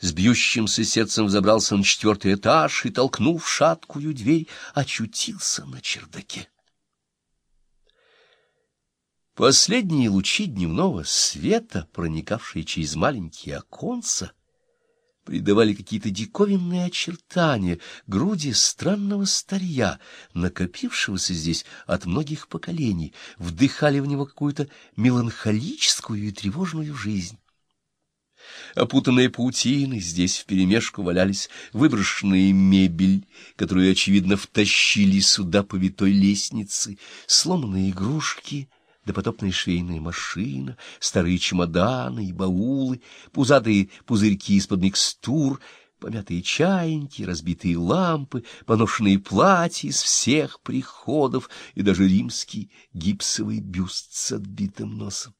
с бьющимся сердцем взобрался на четвертый этаж и, толкнув шаткую дверь, очутился на чердаке. Последние лучи дневного света, проникавшие через маленькие оконца, придавали какие-то диковинные очертания груди странного старья, накопившегося здесь от многих поколений, вдыхали в него какую-то меланхолическую и тревожную жизнь. Опутанные паутиной, здесь вперемешку валялись выброшенные мебель, которую, очевидно, втащили сюда по витой лестнице, сломанные игрушки — допотопная швейная машина, старые чемоданы и баулы, пузатые пузырьки из-под микстур, помятые чайники, разбитые лампы, поношенные платья из всех приходов и даже римский гипсовый бюст с отбитым носом.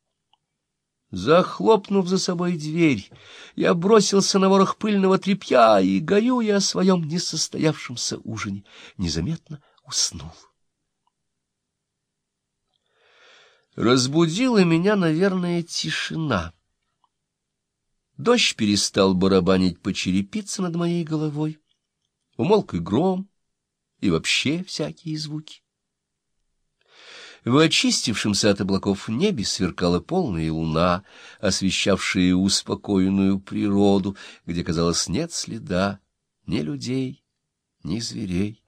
Захлопнув за собой дверь, я бросился на ворох пыльного тряпья, и, горюя о своем несостоявшемся ужине, незаметно уснул. Разбудила меня, наверное, тишина. Дождь перестал барабанить по черепице над моей головой. Умолк и гром, и вообще всякие звуки. В очистившемся от облаков небе сверкала полная луна, освещавшая успокоенную природу, где, казалось, нет следа ни людей, ни зверей.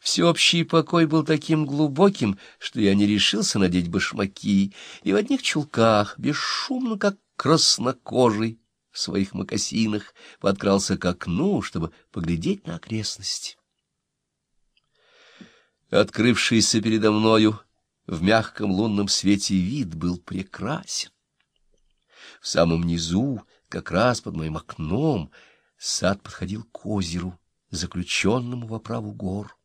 Всеобщий покой был таким глубоким, что я не решился надеть башмаки, и в одних чулках, бесшумно, как краснокожий, в своих мокасинах, подкрался к окну, чтобы поглядеть на окрестности. Открывшийся передо мною в мягком лунном свете вид был прекрасен. В самом низу, как раз под моим окном, сад подходил к озеру, заключенному в оправу гор.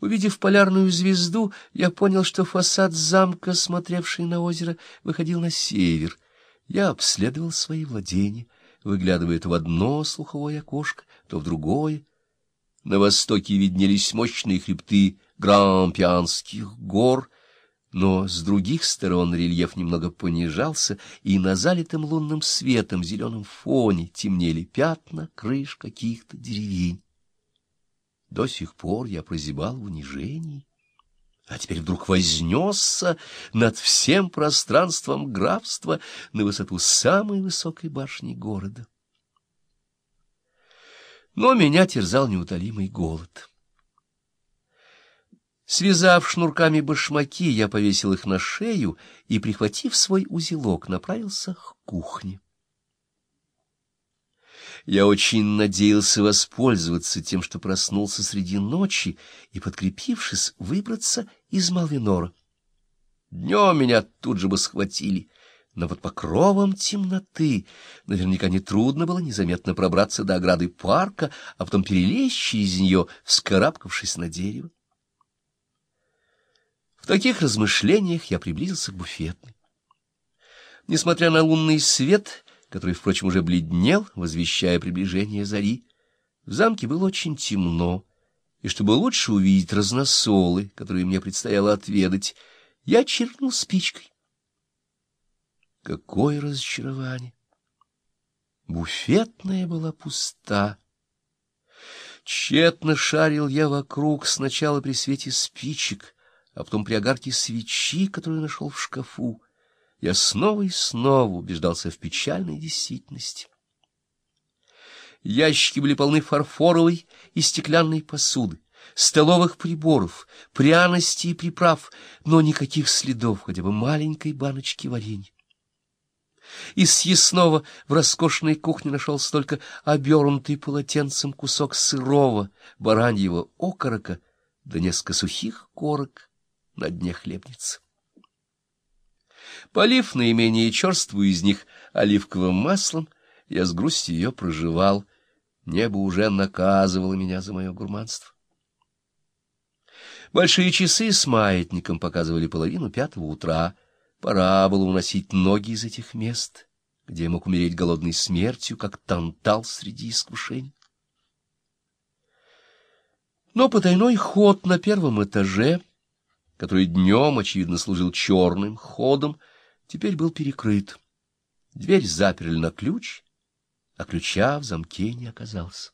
Увидев полярную звезду, я понял, что фасад замка, смотревший на озеро, выходил на север. Я обследовал свои владения, выглядывая то в одно слуховое окошко, то в другое. На востоке виднелись мощные хребты Грампианских гор, но с других сторон рельеф немного понижался, и на залитом лунным светом зеленом фоне темнели пятна крыш каких-то деревень. До сих пор я прозябал в унижении, а теперь вдруг вознесся над всем пространством графства на высоту самой высокой башни города. Но меня терзал неутолимый голод. Связав шнурками башмаки, я повесил их на шею и, прихватив свой узелок, направился к кухне. Я очень надеялся воспользоваться тем, что проснулся среди ночи, и, подкрепившись, выбраться из Малвинора. Днем меня тут же бы схватили, но под покровом темноты наверняка нетрудно было незаметно пробраться до ограды парка, а потом перелезть через нее, вскарабкавшись на дерево. В таких размышлениях я приблизился к буфетной. Несмотря на лунный свет, который, впрочем, уже бледнел, возвещая приближение зари. В замке было очень темно, и чтобы лучше увидеть разносолы, которые мне предстояло отведать, я чиркнул спичкой. Какое разочарование! Буфетная была пуста. Тщетно шарил я вокруг сначала при свете спичек, а потом при огарке свечи, которую нашел в шкафу я снова и снова убеждался в печальной действительности. Ящики были полны фарфоровой и стеклянной посуды, столовых приборов, пряностей и приправ, но никаких следов хотя бы маленькой баночки варенья. Из съестного в роскошной кухне нашелся только обернутый полотенцем кусок сырого бараньего окорока да несколько сухих корок на дне хлебницы. Полив наименее черствую из них оливковым маслом, я с грустью ее проживал. Небо уже наказывало меня за мое гурманство. Большие часы с маятником показывали половину пятого утра. Пора было уносить ноги из этих мест, где мог умереть голодной смертью, как тантал среди искушений. Но потайной ход на первом этаже, который днем, очевидно, служил черным ходом, теперь был перекрыт. Дверь заперли на ключ, а ключа в замке не оказалось.